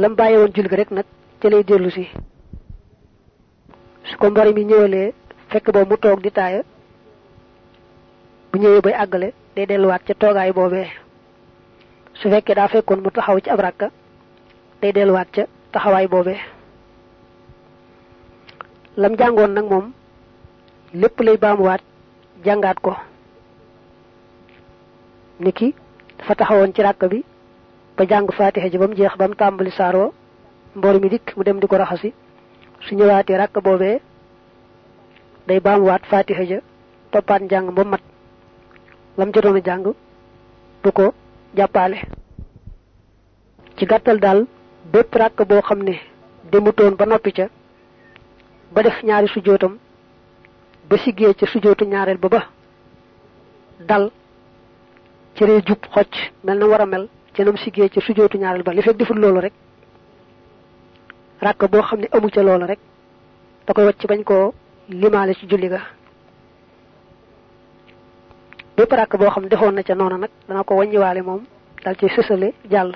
lam bàyyi woon julli rek nag ca lay dellu si. Su ko mbari mi ñëwalee fekk boobu mu di taaya bu ñëwee bay àggale day delluwaat ca toogaay boobee. Su fekkee daa fekkoon mu taxaw ci ab rakka day delluwaat ca taxawaay boobee. Lam lay ko. Niki dafa taxawoon ci ràkk bi ba jàng fatiha ji ba mu jeex ba mu tàmbali saaroo mboor mi dikk mu dem di ko raxasi. Su ñëwaatee ràkk boobee day baamuwaat fatiha ja toppaat njàng ba mat. Lam jotoon a jàng du ko jàppaale. Ci gàttal daal bépp ràkk boo xam ne demutoon ba noppi ca ba def ñaari sujootam ba siggee ca sujootu ñaareel ba ba dal ci ree jub xocc mel na mel ca nam siggee ca sujootu ñaareel ba li fekk deful loolu rek ràkk boo xam ne amu ca loolu rek da koy wacc bañ koo limaale ci julli ga bépp ràkk boo xam defoon na ca noona nag dana ko wàññiwaale moom dal ci sësale jàll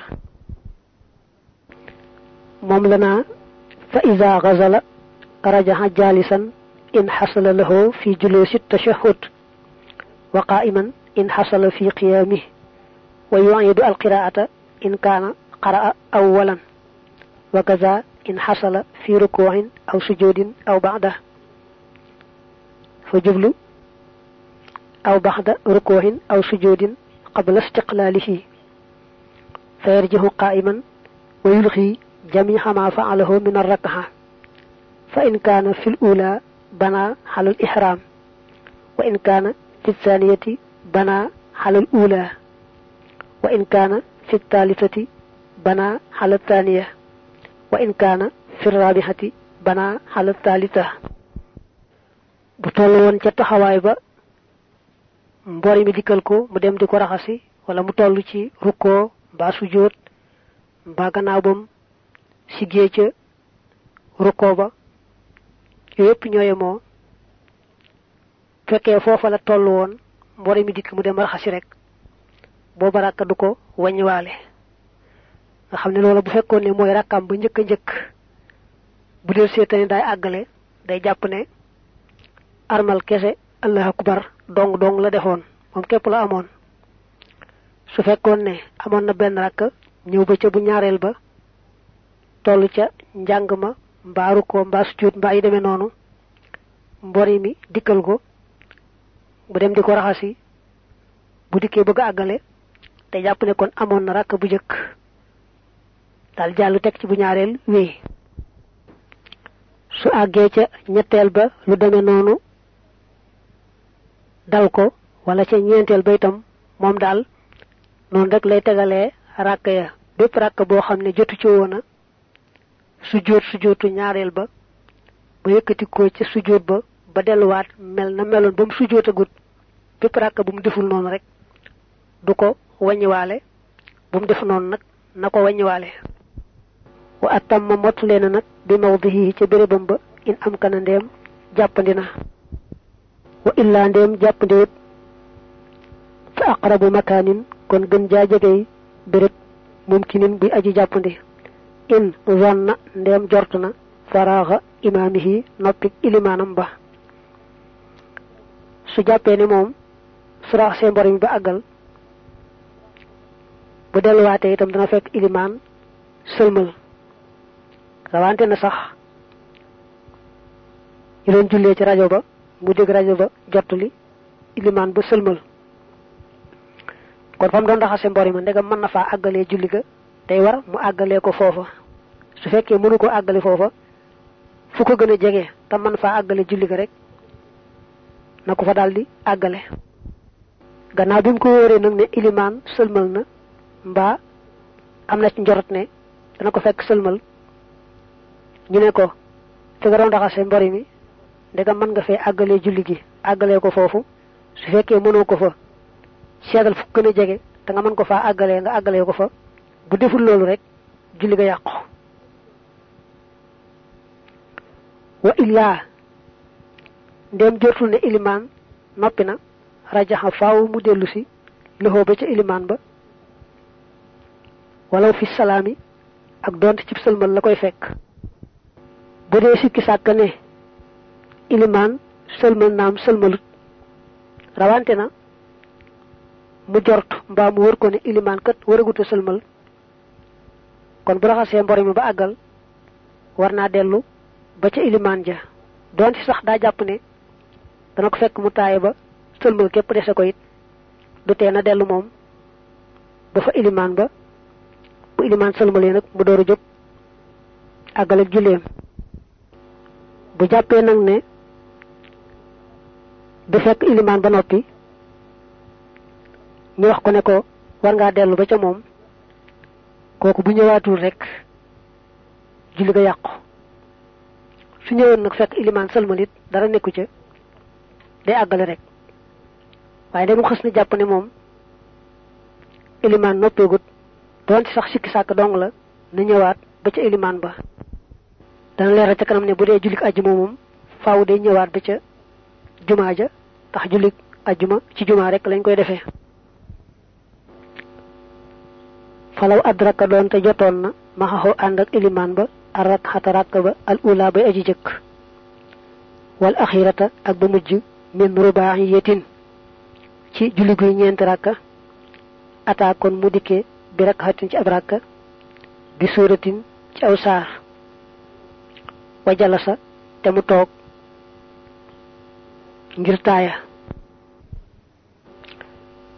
moom la naa fa ida gazala rajaxa jaalisan in xasala lahu fi julusi tashahud wa qaiman in xasala fi qiyaamih ويعيد القراءة إن كان قرأ أولا وكذا إن حصل في ركوع أو سجود أو بعده. فجبل أو بعد ركوع أو سجود قبل استقلاله. فيرجه قائما ويلغي جميع ما فعله من الركعة. فإن كان في الأولى بنى على الإحرام وإن كان في الثانية بنى على الأولى. Wa in kaana fi thaalisati banaa xala thaaniya wa in kaana fi raabixati banaa xala thaalita bu toll woon ca taxawaay ba mbori mi dikkal ko mu dem di ko raxasi wala mu toll ci rukkoo mbaa sujjóot mbaa gannaaw bam siggee ca ba. La toll woon mbori mi dikk mu dem raxasi rek booba ràkka du ko wàññiwaale nga xam ne loola bu fekkoon ne mooy ràkkaam ba njëkk a njëkk bu del seetani daay àggale day jàpp ne armal kese allah akbar dong dong la defoon moom képp la amoon. Su fekkoon ne amoon na benn rakk ñëw ba ca bu ñaareel ba toll ca njàng ma mbaaru ko mbaa sujjóot mbaa yi demee noonu mbori mi dikkal ko bu dem di ko raxasi bu bëgg a àggale te ne kon amoon na rakk bu jëkk. Daal jàllu teg ci bu wéy su àggee ca ñetteel ba lu demee noonu dal ko wala ca ñeenteel ba itam moom daal noonu rek lay tegalee ya. Bépp ràkk boo xam ne ci woon a sujjóot sujjóotu ñaareel ba ba yëkkati ko ca sujjóot ba ba delluwaat mel na meloon ba mu sujjóot agut bépp ràkk bu mu deful rek wàññiwaale bu mu def noonu nag na ko wàññiwaale wa atam ma mottule na nag bi mawdihi ca in am kana ndeem jàppandi na. Wa illaa ndeem jàppandiwut fa aqrabu makaanin kon gën jaa jegey mumkinin bi aji jàppandi in zanna ndeem jort na faraaxa imaamihi noppi ilimaanam ba. Su jàppee ni moom su raxasee ba bu delluwaatee itam dana fekk ilimaan sëlmal. Rawante na sax ñu doon jullee ci rajo ba mu dégg rajo ba jottali ilimaan ba sëlmal. Kon fa mu doon raxase mbor ma ndegam mën na faa àggalee julli ga day war mu àggalee ko foofa. Su fekkee mënu ko àggale foofa fu ko gën a jege te mën faa àggale julli ga rek na ko fa daldi àggale. Gannaaw bi mu ko wóoree nag ne ilimaan sëlmal na mbaa am na ci njorot ne dana ko fekk sëlmal. Ñu ne ko fi nga doon raxase mbori mi ndegam mën nga fee àggalee julli gi àggalee ko foofu. Su fekkee mënoo ko fa seetal fu gën a te nga mën ko faa àggalee nga àggalee ko fa. Bu deful rek julli ga yàqu. Wa illaa ndéem jortul ne ilimaan noppi na rajaxa faaw mu ba ba walaw fi salaami ak donte ci sëlmal la koy fekk. Bu dee sikki sàkk ne ilimaan sëlmal naam sëlmalut rawante na mu jort mbaa mu wër ko ne ilimaan kat waraguta sëlmal. Kon bu raxasee mbori mi ba àggal war naa dellu ba ca ilimaan ja. Donte sax daa jàpp ne dana ko fekk mu taaye ba sëlmal képp dese ko it du tee na dellu moom ba fa ilimaan ba bu ilimaan sëlmalee nag mu door a jóg àggale julleem bu jàppee nag ne. Du fekk ilimaan ba noppi ñu wax ko ne ko war ngaa dellu ba ca moom. Kooku bu ñëwaatul rek julli ga yàqu. Su ñëwoon nag fekk ilimaan sëlmalit dara nekku ca. Day àggale rek. Waaye day mu xës na jàpp ne moom ilimaan noppeegut doon sax sikki sàkk dong la na ñëwaat ba ca ilimaan ba. Dana leeral ca kanam ne bu dee jullik ajjuma moom faaw day ñëwaat ba ca jumaa ja tax jullik ajjuma ci jumaa rek lañ koy defee. Falaw adraka doon jotoon na maxaxoo ànd ak ilimaan ba ar rak xata rakk ba al ula bay aji jëkk. Wal axirata ak ba mujj min rubaahiyatin ci julli guy ñeenti rakka. Ataa kon mu bi rakkatin ci ab rakka bi suuratin ci aw saar wa jalasa te mu toog ngir taaya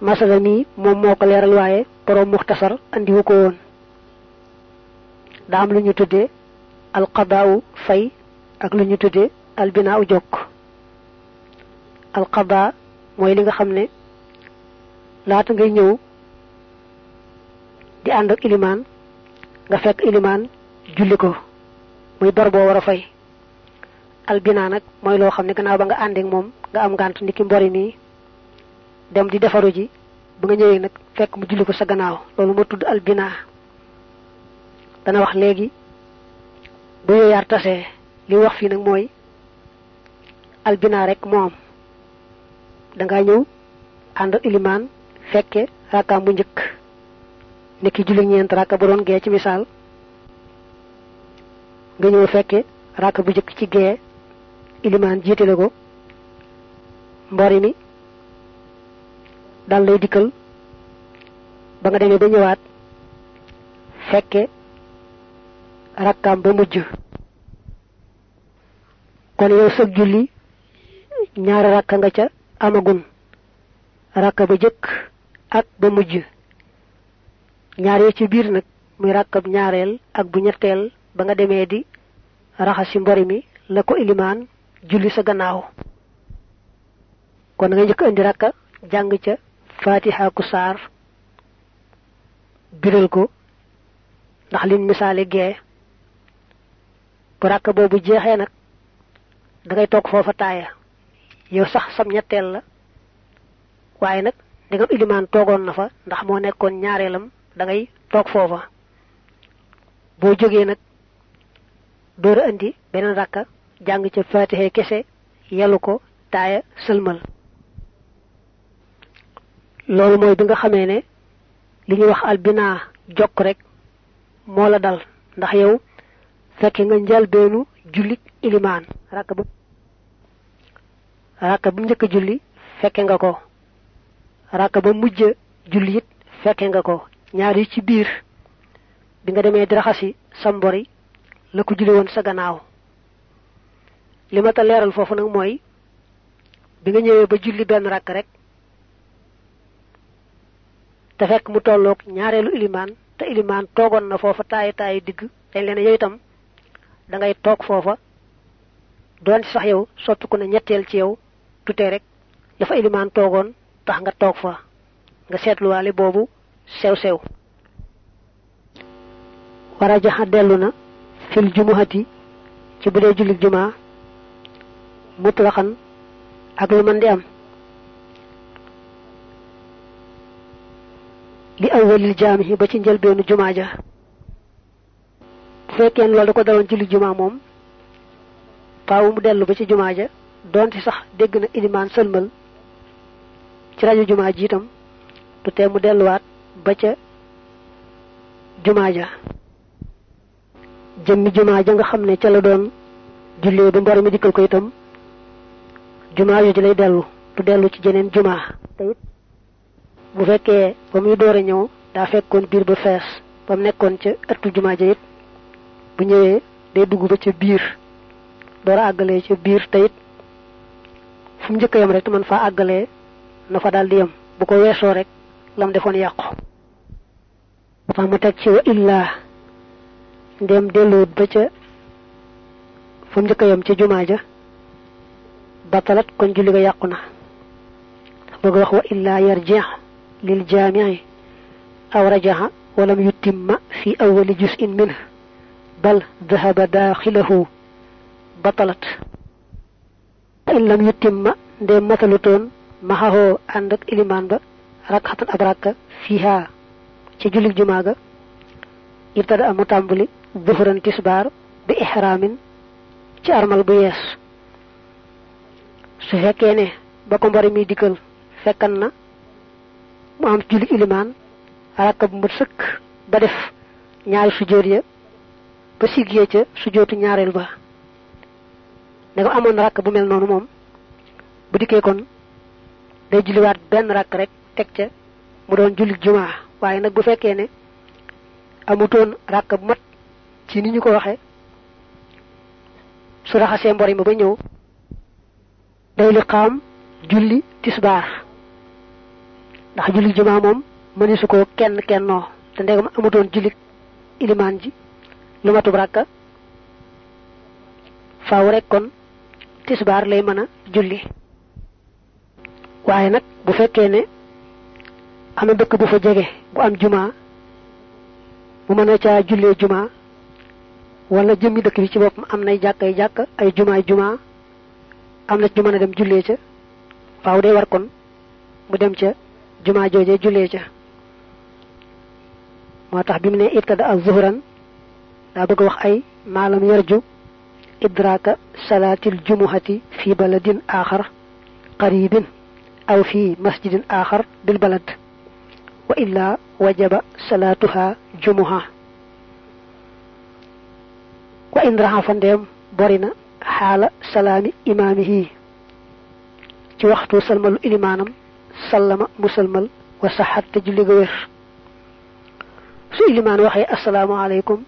masala mi moom moo ko leeral waaye borom muxtasar andiwu ko woon daa am lu ñu tuddee fay ak jokk li nga laata ngay di ànd ak ilimaan nga fekk ilimaan julli ko muy bor boo war a fay. Albinaa nag mooy loo xam ne gannaaw ba nga àndeek moom nga am ngànt ndiki mbori mi dem di defaru ji ba nga ñëwee nag fekk mu julli ko sa gannaaw. Loolu moo tudd albinaa. Dana wax léegi bu yooyaar tasee li wax fii nag mooy albinaa rek moo am danga ñëw ànd ak ilimaan fekke rakkaam bu njëkk nekki julli ñeent rakka bu doon gee ci misaal. nga ñëw fekke rakka bu njëkk ci gee ilimaan jiitale ko. mbori mi dal lay dikkal. ba nga demee ba ñëwaat fekke rakkaam ba mujj. kon yow sëg julli ñaari rakka nga ca amagun rakka ba jëkk ak ba mujj ñaar ci biir nag muy rakkab ñaareel ak bu ñetteel ba nga demee di raxasi mbori mi la ko ilimaan julli sa gannaaw. Kon nga njëkk indi rakka jàng ca fatiha ku saar biral ko ndax liñ misaale gee. Bu rakka boobu jeexee nag da toog foofa taaya. Yow sax sam ñetteel la waaye nag ilimaan toogoon na fa ndax moo nekkoon ñaareelam da ngay toog foofa. Boo jógee nag door a indi beneen rakka jàng ca fatiha kese yelu ko taaya sëlmal. Loolu mooy bi nga xamee ne li ñuy wax albinaa jokk rek moo la dal. Ndax yow fekke nga njalbeenu jullit ilimaan. Rakk ba rakk bu njëkk julli fekke nga ko. Rakk ba mujj julli it fekke nga ko ñaar yi ci biir. Bi nga demee di raxasi sa mbori la ko julli woon sa gannaaw. Li ma ta leeral foofu nag mooy bi nga ñëwee ba julli benn rakk rek te fekk mu tolloog ñaareelu ilimaan te ilimaan toogoon na foofa taayi taayi digg dañ leen yow itam da ngay toog foofa doon sax yow soppiku na ñetteel ci yow tutee rek dafa ilimaan toogoon tax nga toog fa. Nga seetluwaale boobu sew sew. War a jaxa dellu na fil jumuhati ci bu dee jullit jumaa mutlaxan ak lu mën di am. Li awwalil jaami ba ci njëlbeenu jumaa ja. Bu fekkee loolu da ko daloon julli jumaa moom faawu mu dellu ba ci jumaa ja doonte sax dégg na ilimaan ci rajo jumaa ji mu ba ca jumaa ja. Jëmmi jumaa nga xam ne ca la doon jullee ba mbor mi dikkal ko itam jumaa yooju lay dellu du dellu ci jeneen jumaa. Te it bu fekkee ba muy door a ñëw daa fekkoon biir ba fees ba mu nekkoon ca ëttu jumaa it bu ñëwee day dugg ba ca biir door a àggalee ca biir te it fu mu njëkk a yem rek man faa àggalee na fa daal di yem. Bu ko weesoo rek lam defoon yàqu tax mu teg ci wa illaa ndem delluwut ba ca fu mu njëkk a yem ca jumaa ja batalat kon julli ga yàqu na bëgg wax wa illaa yarji lil jaami'i aw rajaha walam yutimma fi awwali juz'in minhu bal dhahaba daaxilahu batalat in lam yutimma ndem matalutoon maxaxoo ànd ak ilimaan ba rakxatan ab rakka fiiha ci jullit jumaa ga ibtada amu tàmbali zuhran tisbaar bi ihraamin ci armal bu yees. Su fekkee ne ba ko mbori mi dikkal fekkan na mu am jullit ilimaan rakka bu sëkk ba def ñaari sujjóot ya ba siggee ca sujjóotu ñaareel ba. Ne ko amoon rakk bu mel noonu moom bu dikkee kon day benn rakk rek teg ca mu doon jumaa. Waaye nag bu fekkee ne amutoon rakk mat ci ni ñu ko waxe su raxasee mbori ma ba ñëw day li xaam julli tisbaar. Ndax julli jumaa moom mëni su ko kenn kennoo. Te ndegam amutoon jullit ilimaan ji lu matub rakka faaw rek kon tisbaar lay mën a julli. Waaye nag bu fekkee ne am dëkk bu fa jege bu am jumaa mu mën a caa jullee jumaa wala jëmmi dëkk bi ci boppam am nay jàkk ay jàkk ay jumaay jumaa am na ci mën a dem jullee ca faaw day war kon mu dem ca jumaa jooje jullee ca moo tax bi mu ne ibtada ak zuhran daa bëgg wax ay maalam yarju idraaka salaatil jumuhati fi baladin aaxar qaribin aw fi masjidin aaxar bil balad wa illa wajaba salaatuha jumuha wa in raxa fa ndeem bori na xaala salaami imaamihi ci waxtu salmalu ilimaanam sallama musalmal wa saxat te julli ga wér su ilimaan waxee asalaamaaleykum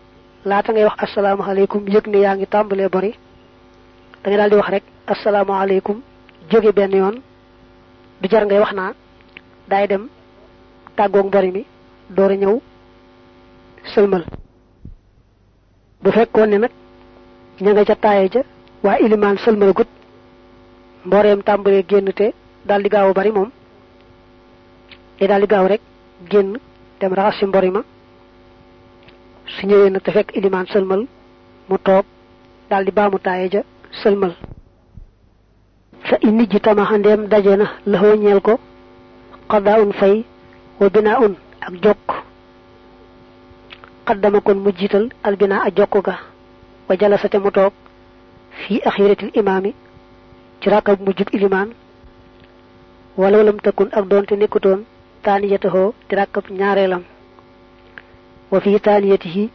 laata ngay wax asalaamaaleykum yëg ne yaa ngi tàmbalee bori da ngay daal di wax rek asalaamaaleykum jóge benn yoon du jar ngay wax naa daay dem tàggoog mbori mi door a ñëw sëlmal. Bu fekkoon ne nag ña nga ca taaye ja waa ilimaan sëlmal gut mboreem tàmbalee génn te daal di gaaw bari moom. Te daal di gaaw rek génn dem raxas si mbori ma. Su ñëwee nag te fekk ilimaan sëlmal mu toog daal di baamu taaye ja sëlmal. Fa inni ji na ko xaddaa un fay wa binaa un ak jokk. xaddama kon mu albinaa ak jokk ga wa jalasate mu toog fii axiratil imaami ci rakab mujjub ilimaan wala walam tëkkun ak doonte nekkutoon taaniyatahoo di rakab ñaareelam. wa fii taaniyatihi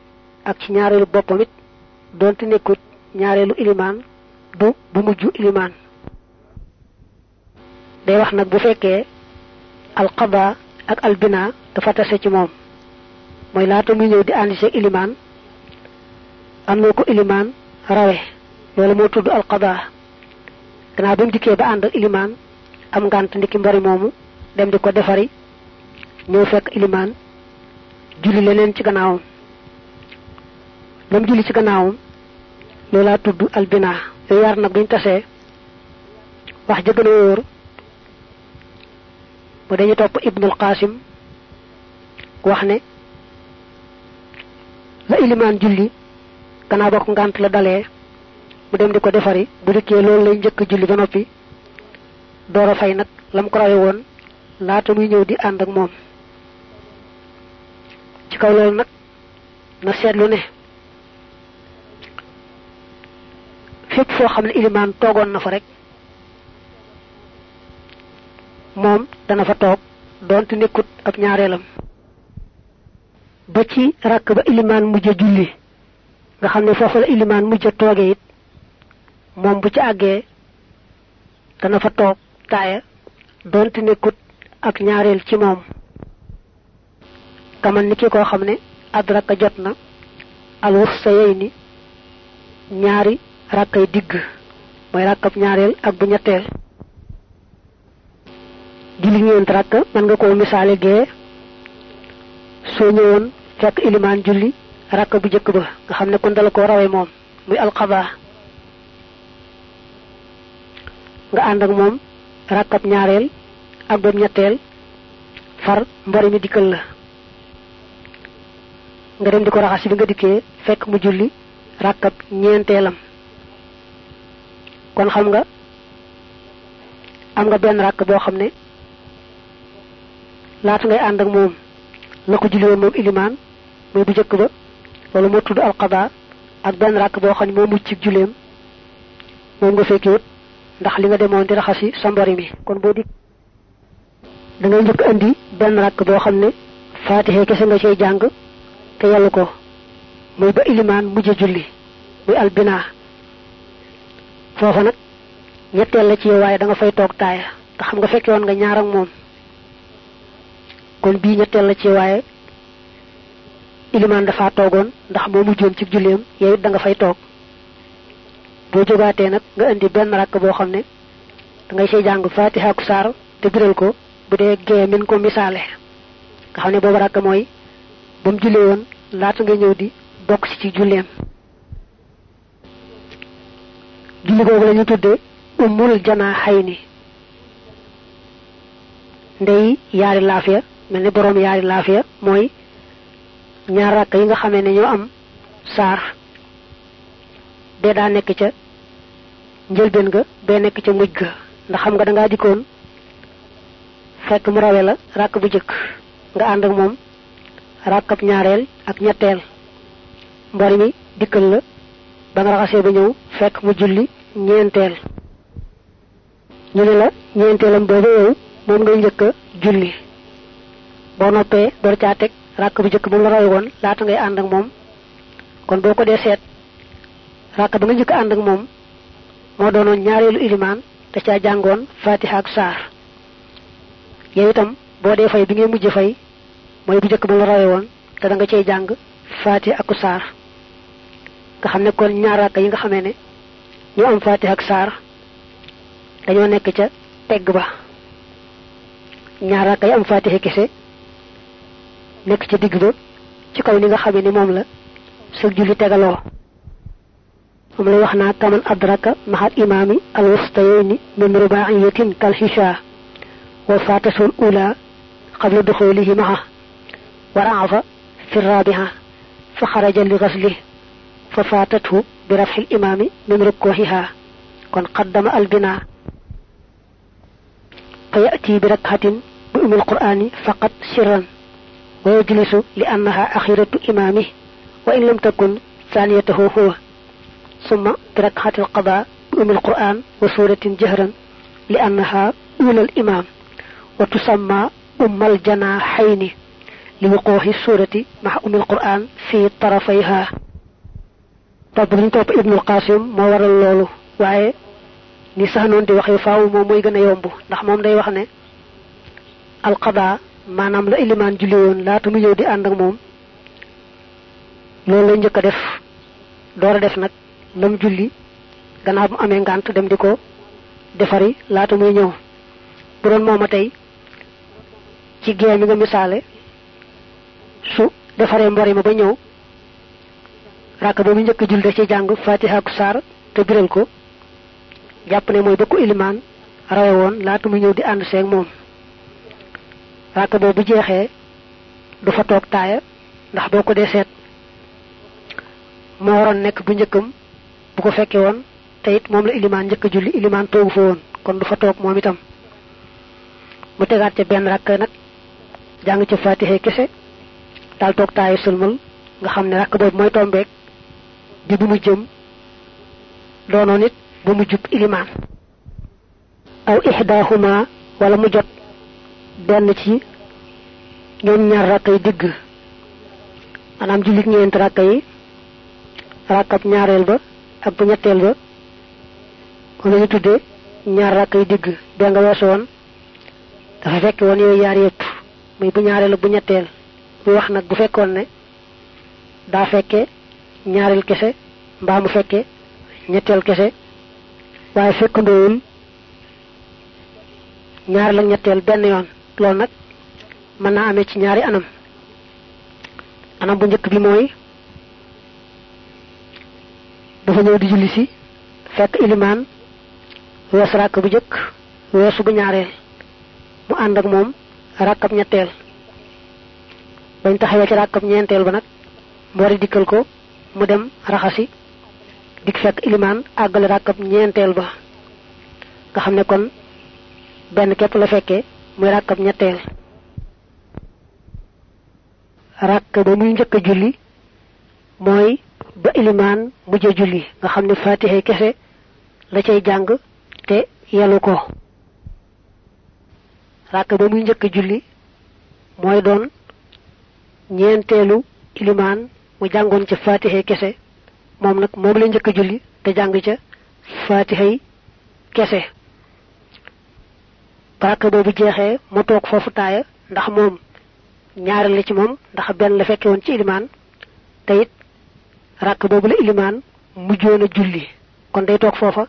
ak ci ñaareelu boppam it ilimaan du bu mujj ilimaan. Day wax bu fekkee alqada ak albina dafa tase ci moom. Mooy laata muy ñëw di àndi seeg ilimaan am na ko ilimaan rawe? Loolu moo tudd alqada. Gannaaw bi mu dikkee ba ànd ak ilimaan am ngànt ndiki mbori moomu dem di ko defari ñëw fekk ilimaan julli leneen ci gannaawam. Lam julli ci gannaawam loolaa tudd albina yooyu yaar nag buñ tasee wax ja gën a wóor mu dañu topp ibnul qasim wax ne la ilimaan julli gannaaw ba ko ngànt la dalee mu dem di ko defari bu dikkee loolu lay njëkk julli ba noppi door a fay nag lam ko rawe woon laata muy ñëw di ànd ak moom. Ci kaw loolu nag na seetlu ne fépp foo xam ne ilimaan toogoon na fa rek moom dana fa toog doonte nekkut ab ñaareelam. ba ci rakk ba ilimaan mujj julli nga xam ne foofu la ilimaan mujj toogee it moom bu ci àggee dana fa toog taaya donte nekkut ak ñaareel ci kamal ni ki ñaari digg mooy rakkab ñaareel ak bu julli ñeent rakk man nga koo misaale gee. Soo ñëwoon fekk ilimaan julli rakk bu jëkk ba nga xam ne kon dala koo rawe moom muy alxaba nga ànd ak moom rakkab ñaareel ak boobu ñetteel far mbori mi dikkal la. Nga dem di ko raxas bi nga dikkee fekk mu julli rakkab ñeenteelam. Kon xam nga am nga benn rakk boo xam ne laata ngay ànd ak moom la ko julli woon moom ilimaan mooy bu jëkk ba loolu moo tudd alqada ak benn rakk boo xam ne moo mucc ci julleem moom nga fekkiwut ndax li nga demoon di raxasi sa mbori mi. Kon boo di da ngay njëkk andi benn rakk boo xam ne faatixe kese nga cay jàng te yàllu ko muy ba ilimaan mujj julli muy albina foofa nag ñetteel la ci yow waaye da nga fay toog taaya te xam nga fekke woon nga ñaar ak moom kon bii ñetteel la ci waaye ilimaan dafa toogoon ndax moo mujjoon ci julleem yow da nga fay toog. Boo jógaatee nag nga indi benn rakk boo xam ne da ngay say jàng fatiha ak saar te biral ko bu dee gee min ko misaale. Nga xam ne boobu rakk mooy ba mu jullee woon laata nga ñëw di bokk ci julleem. Julli googu la ñu umul ni ndey yaari laafiya mel ni boroom yaari laafiya mooy ñaar rakk yi nga xamee ne ñoo am saar. Bee daa nekk ca njëlbeen ga bee nekk ca mujj ga. Ndax xam nga dangaa dikkoon fekk mu rawe la rakk bu jëkk. Nga ànd ak moom rakkab ñaareel ak ñetteel. Mbori mi dikkal la ba nga raxasee ba ñëw fekk mu julli ñeenteel. Ñu ne la ñeenteelam boobu yow moom ngay njëkk a julli boo noppee door caa teg rakk bu njëkk moom la rawe woon laata ngay ànd ak moom. Kon boo ko dee seet rakk ba nga njëkk ànd ak moom moo doonoon ñaareelu ilimaan te caa jàngoon fatiha ak saar. Yow itam boo dee fay bi ngay mujj fay mooy bu njëkk ba la rawe woon te da nga cay jàng fatiha ak saar. Nga xam ne kon ñaar rakk yi nga xamee ne ñu am fatiha ak saar dañoo nekk ca tegg ba. Ñaar am fatiha kese nekk ca digg ba ci kaw ni nga xamee ni moom la sa julli tegaloo moom lay wax naa kaman adraka mahal imaami alwustayni min rubaa'iyatin kal hisha wa fatasul ula qabla duxulihi maha wa ra'afa fi rabiha fa xaraja li ghaslihi fa fatathu bi raf'i al-imami min rukuhiha kon qaddama al-bina fa ya'ti bi rak'atin bi umm al-qur'ani faqat sirran ويجلس لأنها أخيرة إمامه وإن لم تكن ثانيته هو. ثم بركعة القضاء بأم القرآن وسورة جهرا لأنها أولى الإمام وتسمى أم الجناحين لوقوع السورة مع أم القرآن في طرفيها. طب ابن القاسم ما ورى اللولو وعي نسهنون دي وخيفاو مو مو يغنى يومبو نحن القضاء maanaam la ilimaan julli woon laata mu ñëw di ànd ak moom loolu la a def. Door a def nag lam julli gannaaw bu amee ngànt dem di ko defari laata muy ñëw. Bu doon mooma tey ci gee mi nga misaale su defaree mbori ma ba ñëw ràkk ba mu njëkk jul da ci jàng fatiha ak saar te biral ko. Jàpp ne ko ilimaan rawe woon laata muy ñëw di ànd seeg moom ràkk boobu bu jeexee du fa toog taaya ndax boo ko dee seet moo waroon nekk bu njëkkam bu ko fekkee woon te it moom la ilimaan njëkk a julli ilimaan toogu fa woon kon du fa toog moom itam. Mu tegaat ca benn rakk nag jàng ca fatiha kese daal toog taayu sëlmal nga xam ne boobu mooy tombeek bi bu mu jëm doonoon it ba mu jub ilimaan. Aw ixdaahuma wala mu jot benn ci ñoom ñaar rakk yi digg maanaam jullit ñeent rakk yi rakab ñaareel ba ak bu ñetteel ba. Ko lañu tudde ñaar rakk yi digg be nga weesu woon? Dafa fekk woon yooyu yaar yépp muy bu ñaareel bu ñetteel. Bu wax nag bu fekkoon ne daa fekke ñaareel kese mbaa mu fekke ñetteel kese. Waaye fekkandoowul ñaareel ak ñetteel benn yoon loolu nag mën naa amee ci ñaari anam. Anam bu njëkk bi mooy dafa ñëw di julli si fekk bu jëkk weesu bu ñaareel mu ànd ak moom ràkkab ñetteel. Bañ taxawee ci ràkkab ñeenteel ba nag war dikkal ko mu dem raxasi dik fekk ilimaan àggale ràkkab ñeenteel ba. Nga xam ne kon benn képp la fekkee muy ràkkab ñetteel ràkk ba muy njëkk julli mooy ba ilimaan mujj a julli nga xam ne fatiha kese la cay jàng te yelu ko ràkk ba muy njëkk julli mooy doon ñeenteelu ilimaan mu jàngoon ca fatiha kese moom nag moom la njëkk julli te jàng ca fatiha kese ràkk boobu jeexee mu toog foofu taaya ndax moom ñaareel la ci moom ndax benn la fekke woon ci ilimaan te it ràkk boobu la ilimaan mujjoon a julli. Kon day toog foofa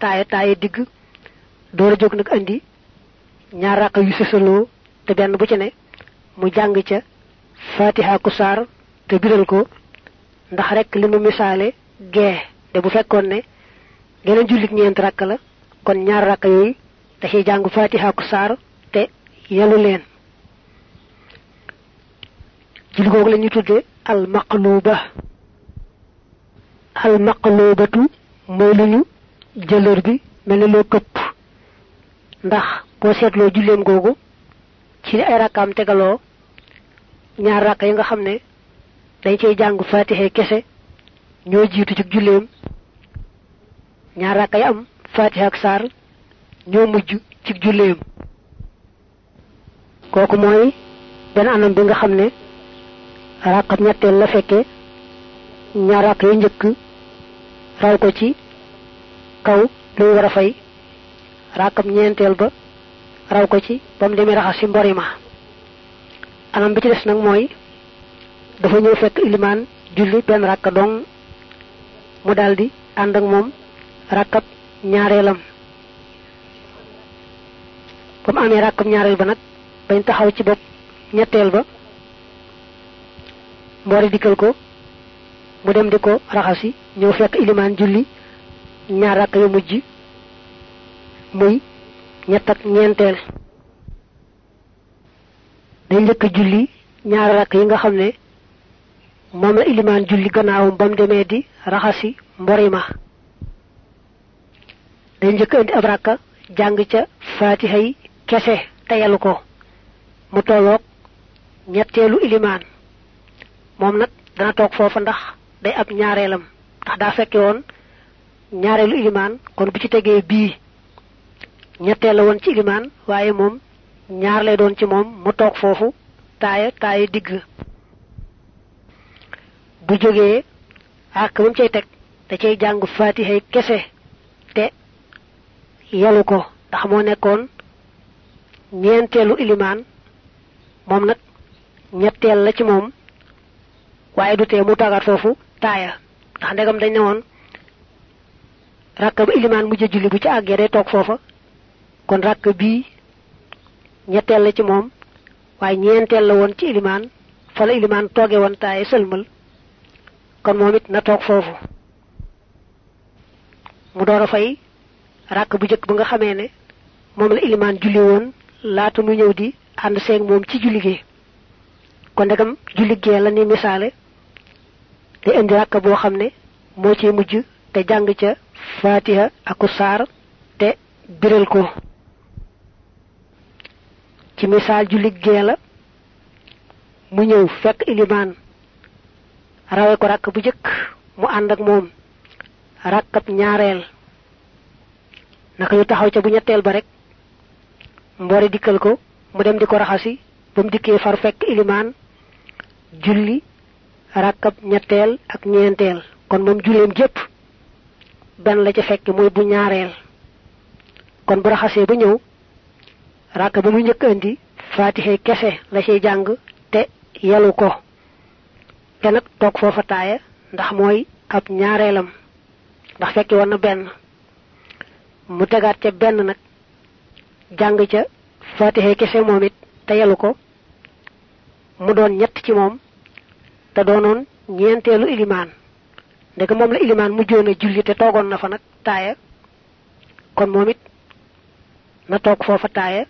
taaya taaya digg door a jóg nag andi ñaar ràkk yu sësaloo te benn bu ci ne mu jàng ca fatiha ku saar te biral ko ndax rek li mu misaale gee te bu fekkoon ne geneen jullit ñeent la kon ñaar yooyu da jàng fatiha ku saar te yelu leen. Julli googu la ñuy tudde al maqluba. Al maqlubatu mooy lu ñu jëlër bi mel ni loo këpp. Ndax boo seetloo julleem googu ci ay rakkaam tegaloo ñaar rakk yi nga xam ne dañ jàng kese ñoo jiitu ci julleem. Ñaar rakk yi am fatiha ak saar ñoo mujj ci julleem. Kooku mooy benn anam bi nga xam ne rakkab ñetteel la fekke ñaar rakk yu njëkk raw ko ci kaw lu war a fay rakkab ñeenteel ba raw ko ci ba mu demee raxas ci mbori ma. Anam bi ci des nag mooy dafa ñëw fekk ilimaan julli benn rakka dong mu daldi ànd ak moom rakkab ñaareelam ba mu amee ñaareel ba nag bañ taxaw ci bopp ñetteel ba mboori dikkal ko mu dem di ko raxasi ñëw fekk ilimaan julli ñaar rakk yu mujj muy ñett ak ñeenteel. Day njëkk julli ñaar rakk yi nga xam ne moom la ilimaan julli gannaawam ba mu demee di raxasi mbori ma. Day njëkk indi ab rakka ca kese teyalu ko mu tolloog ñetteelu ilimaan. Moom nag dana toog foofa ndax day ab ñaareelam. Ndax daa fekke woon ñaareelu ilimaan kon bu ci tegee bii ñetteel la woon ci ilimaan waaye moom ñaar lay doon ci moom. Mu toog foofu taaya taaya digg. Bu jógee ak da faatihay kese te yelu ko. Ndax moo nekkoon ñeenteelu ilimaan moom nag ñetteel la ci moom waaye du tee mu toogaat foofu taaya. Ndax ndegam dañ ne woon rakk ba ilimaan mujj julli bu ci day kon rakk bii ñetteel la ci moom waaye ñeenteel la woon ci ilimaan fa la ilimaan tooge woon taaya sëlmal. Kon moom it na toog foofu. Mu door a fay bu bu nga ne la ilimaan julli laata mu ñëw di ànd seeg moom ci julli kon ndegam julli la ni misaale day indi rakk boo xam ne moo ci mujj te jàng ca fatiha aku saar te biral ko. Ci misaal julli la mu ñëw fekk ilimaan rawe ko rakk bu jëkk mu ànd ak moom rakkab ñaareel. Naka ñu taxaw ca bu ñetteel ba rek mboori dikkal ko mu dem di ko raxasi ba mu dikkee far fekk ilimaan julli rakkab ñetteel ak ñeenteel. Kon moom julleem jépp benn la ca fekk mooy bu ñaareel. Kon bu raxasee ba ràkk ba muy njëkk indi fatixe kese la ciy jàng te yalu ko. Te nag toog foofa taaya ndax mooy ab ñaareelam. Ndax fekki woon na benn. Mu tegaat ca benn nag jàng ca fatixe kese moom it ko. Mu doon ñett ci moom te doonoon ñeenteelu ilimaan. Ndeke moom la ilimaan mujjoon a julli te toogoon na fa taaya. Kon moom it na toog foofa taaya.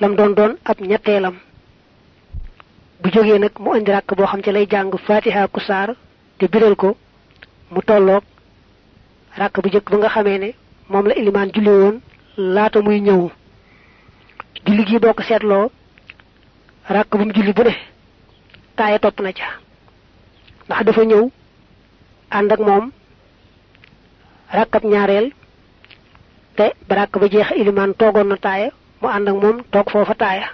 Lam doon ab ñetteelam. Bu jógee nag mu indi ràkk boo xam ci lay jàng fatiha ku saar te biral ko. Mu tolloog ràkk bu ba nga ne la ilimaan julli woon laata muy ñëw. Julli gi boo ko seetloo ràkk bu mu julli bu ne taaya topp na ca. Ndax dafa ñëw ànd ak moom ràkkab ñaareel te ba ràkk ba jeex ilimaan toogoon na taaya mu ànd ak moom toog foofa taaya.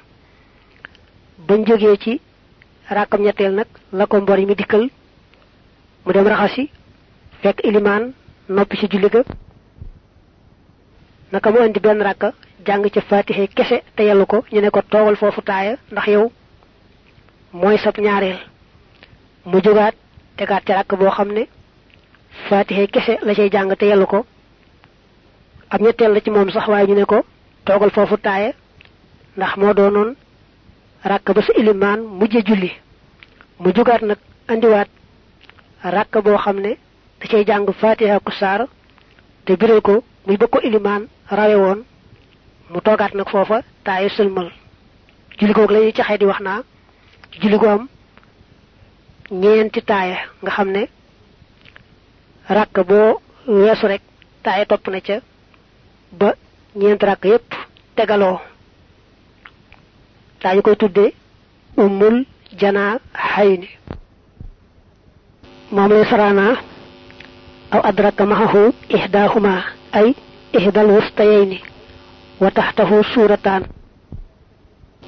Bañ jógee ci ràkkam ñetteel nag la ko mbor mi dikkal mu dem raxasi fekk ilimaan noppi ci julli ga naka mu indi benn ràkka jàng ca fatixe kese te yellu ko ñu ne ko toogal foofu taaya ndax yow mooy sab ñaareel. Mu jógaat tegaat ca ràkk boo xam ne fatixe kese la cay jàng te yellu ko. Ab ñetteel la ci moom sax waaye ñu ko toogal foofu taaya ndax moo doonoon ràkk ba sa ilimaan mujje julli. Mu jógaat nag andiwaat ràkk boo xam ne da cay jàng fatiha ku saar te biral ko muy bëgg ko ilimaan rawe woon mu toogaat nag foofa taaya sëlmal. Julli googu lañuy caxee di wax naa julli gu am ñeenti taaya nga xam ne ràkk boo rek na ca ba ñeent yépp koy tuddee ummul janaa xayni moom lay saraana aw adraka maxahu ixdaahuma ay ixdal wustayayni wa taxtahu suurataan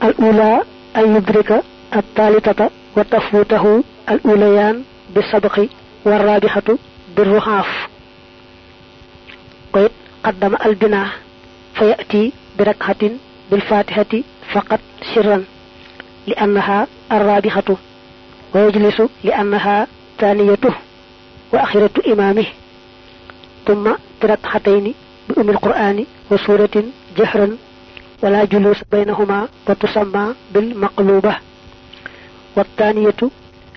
al ula an yudrika al taalitata wa tafuutahu al ulayaan bi sabqi wa raabixatu bi ruxaaf koyit qaddama al binaa fa yati bi rakxatin bil بأم القرآن وسورة جهرا ولا جلوس بينهما وتسمى بالمقلوبة. والثانية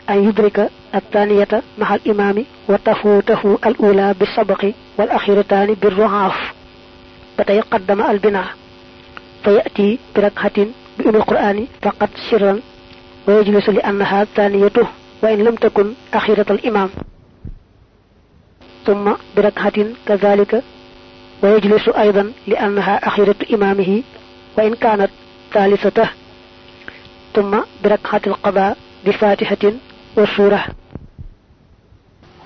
أن يدرك الثانية مع الإمام وتفوته الأولى بالسبق والأخيرتان بالرعاف فتيقدم البناء. فيأتي بركعة بأم القرآن فقط سرا ويجلس لأنها ثانيته وإن لم تكن أخيرة الإمام. ثم بركعة كذلك ويجلس أيضا لأنها أخيرة إمامه وإن كانت ثالثته ثم بركعة القضاء بفاتحة وسورة.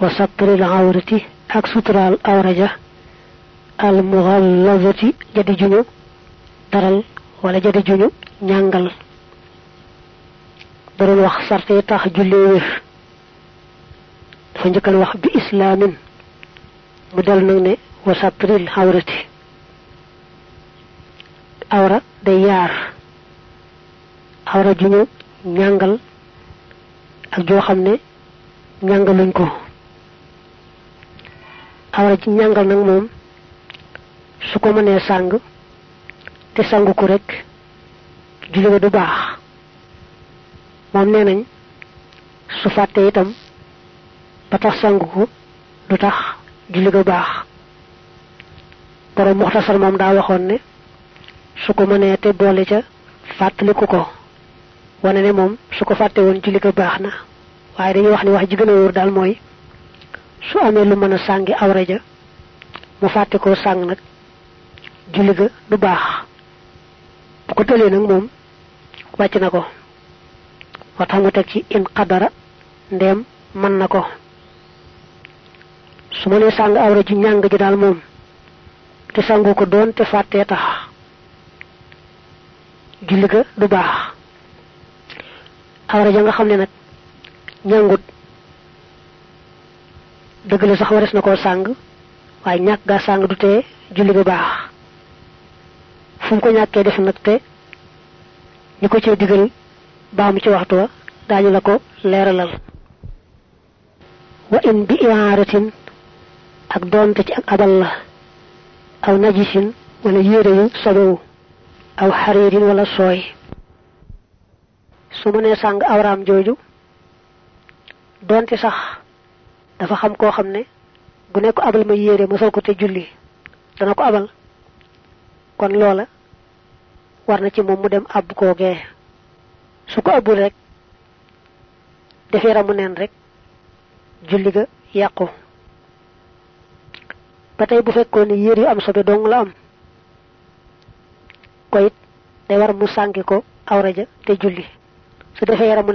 وسطر العورة أك ستر الأورجة. المغلظة جدي جنو. wax sarte tax jullee wér dafa njëkkal wax bi islaamin mu del nag ne wa satril awra day yaar awra juñu ñangal ak joo xam ne ñangaluñ ko awra ji ñangal nag moom su ko mënee sàng te sangu ko rek julli du baax moom nee nañ su fàtte itam ba tax sangu ko du tax julli ga baax borom muxtasar moom daa waxoon ne su ko mënee te boole ca fàttaliku ko. Wane ne moom su ko fàtte woon julli ga baax na. Dañuy wax ni wax ji gën a wóor daal mooy su amee lu mën a sàngi awra ja mu fàtte koo sàng nag julli ga du baax. Bu ko tëlee nag moom wàcc na ko. Wa tax mu ci in qadara ndeem mën na ko. Su ma nee sàng awra ji ñàng ji daal moom te sangu ko doon te fàttee tax. Julli ga du baax. Awra ja nga xam ne nag ñàngut. Dëgg la sax wares na koo sàng waaye ñàkk gaa sàng du tee julli bu baax. Fu mu ko ñàkkee def nag te ñu ko cee digal baamu ci waxtu wa daañu la ko leeralal. Wa in bi imaaratin ak doonte ci ak abal aw najisin wala yére yu sobewu aw xariirin wala sooy. Su mu nee sàng awraam jooju doonte sax dafa xam koo xam ne bu abal ma yére ma sol julli dana ko abal. Kon loola war na ci moom mu dem àbb koogee. Su ko abul rek defee ramu neen julli ga yàqu ba tey bu fekkoon ne yére yu am sobe dong la am. Ko day war mu sàngi ko awra ja te julli. Su defee yaramu